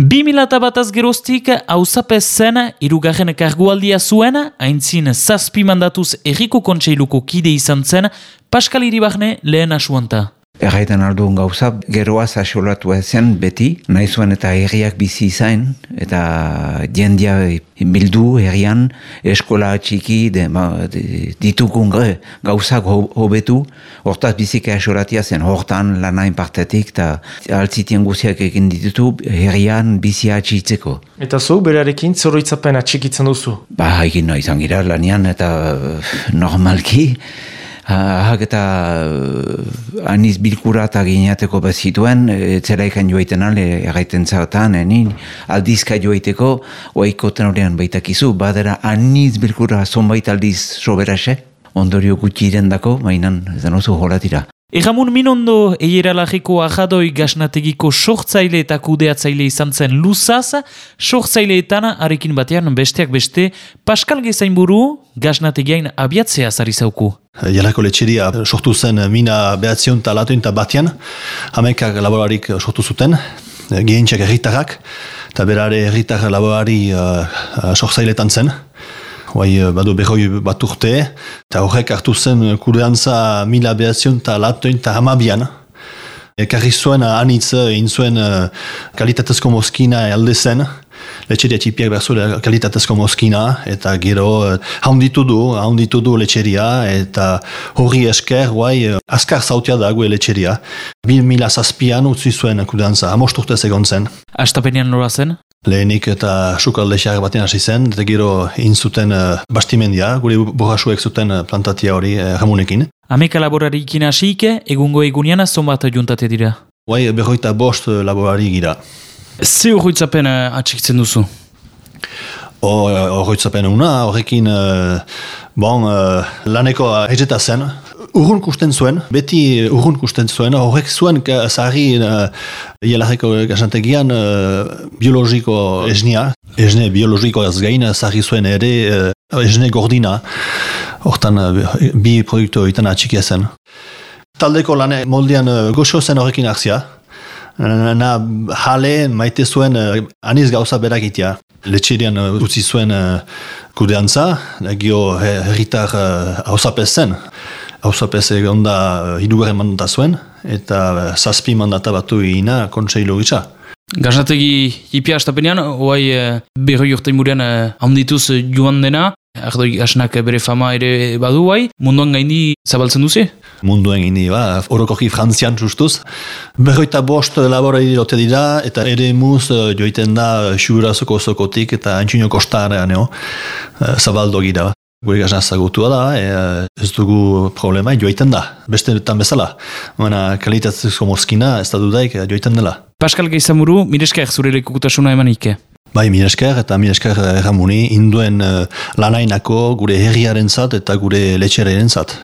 2000 bataz geroztik hauzapez zen irugarren kargualdia zuen, haintzin zazpi mandatuz erriko kontseiluko kide izan zen, Pascal Iribarne lehen asuanta. Erraiten alduen gauza, geroaz asolatu zen beti, nahi zuen eta herriak bizi izain, eta jendia bildu herrian, eskola txiki, de, ma, de, ditukun gauzak hobetu, hortaz bizika asolatia zen, hortan lanain partetik, eta altzitien guziak egin ditutu herrian bizia atxitzeko. Eta zu, berarekin zoroitzapen atxikitzen duzu? Ba, egin nahi zangira lanian, eta normalki, Ahak eta uh, aniz bilkura eta gineateko bezituen, etzera ikan joaiten ale, erraiten zautan, enin, aldizka joaiteko, oaiko tenorean baitakizu, badera aniz bilkura zonbait aldiz soberase, ondorio gutxi irendako, mainan, zenozu horatira. Egamun minondo eiera lagiko ajadoi gasnategiko sortzaile eta kudeatzaile izan zen luzaz, sortzaileetan arekin batean besteak beste, Pascal Gezainburu gasnategiain abiatzea zari zauku. Jalako letxeria sortu zen mina behatzion eta latoin eta batean, hamekak laborarik sortu zuten, gehientxak erritarrak, eta berare erritar laborari uh, uh, sortzailetan zen. Bai, badu behoi bat urte, eta horrek hartu zen kureantza mila behazion eta latoin eta hamabian. Ekarri zuen anitz, egin zuen kalitatezko moskina alde zen, letxeria txipiak behar zuen kalitatezko moskina, eta gero haunditu du, haunditu du letxeria, eta horri esker, guai, askar zautia da gue letxeria. Bil mila zazpian utzi zuen kureantza, amost urte egon zen. Astapenean nora zen? Lehenik eta sukalde xar batean hasi zen, eta gero in zuten uh, bastimendia, gure borrasuek zuten uh, plantatia hori uh, jamunekin. Ameka laborari ikina hasik, egungo egunean zonbat juntate dira? Guai, berroita bost laborari gira. Ze horretzapen uh, atxiktzen duzu? Horretzapen una, horrekin, uh, bon, uh, laneko egeta zen, urrun kusten zuen, beti urrun kusten zuen, horrek zuen zaharri uh, jelarreko gasantegian uh, biologiko esnia, esne biologiko ez gain zaharri zuen ere uh, esne gordina, hortan uh, bi produktu itan atxikia zen. Taldeko lane moldean uh, goxo zen horrekin arzia, na jale maite zuen uh, aniz gauza berakitia. Letxerian uh, utzi zuen uh, kudeantza, gio herritar uh, zen hausapez egon da uh, hidugarren mandata zuen, eta uh, zazpi mandata batu egina kontseilu gisa. Gaznategi hipia astapenean, oai uh, berroi urtein burean uh, handituz joan dena, Ardoi asnak bere fama ere badu bai, munduan gaini zabaltzen duzi? Munduan gaini, ba, orokoki frantzian justuz. Berroita bost labora idirote dira, eta ere muz joiten da xurazoko zokotik eta antxinio kostarean, zabaldo gira. Gure gazna zagutua da, e, ez dugu problema, joiten da, beste betan bezala. Baina kalitatzeko moskina ez da dudaik joiten dela. Pascal Geizamuru, miresker zure lekukutasuna emanik? Bai, miresker eta miresker erramuni, induen uh, lanainako gure herriaren zat eta gure letxeraren zat.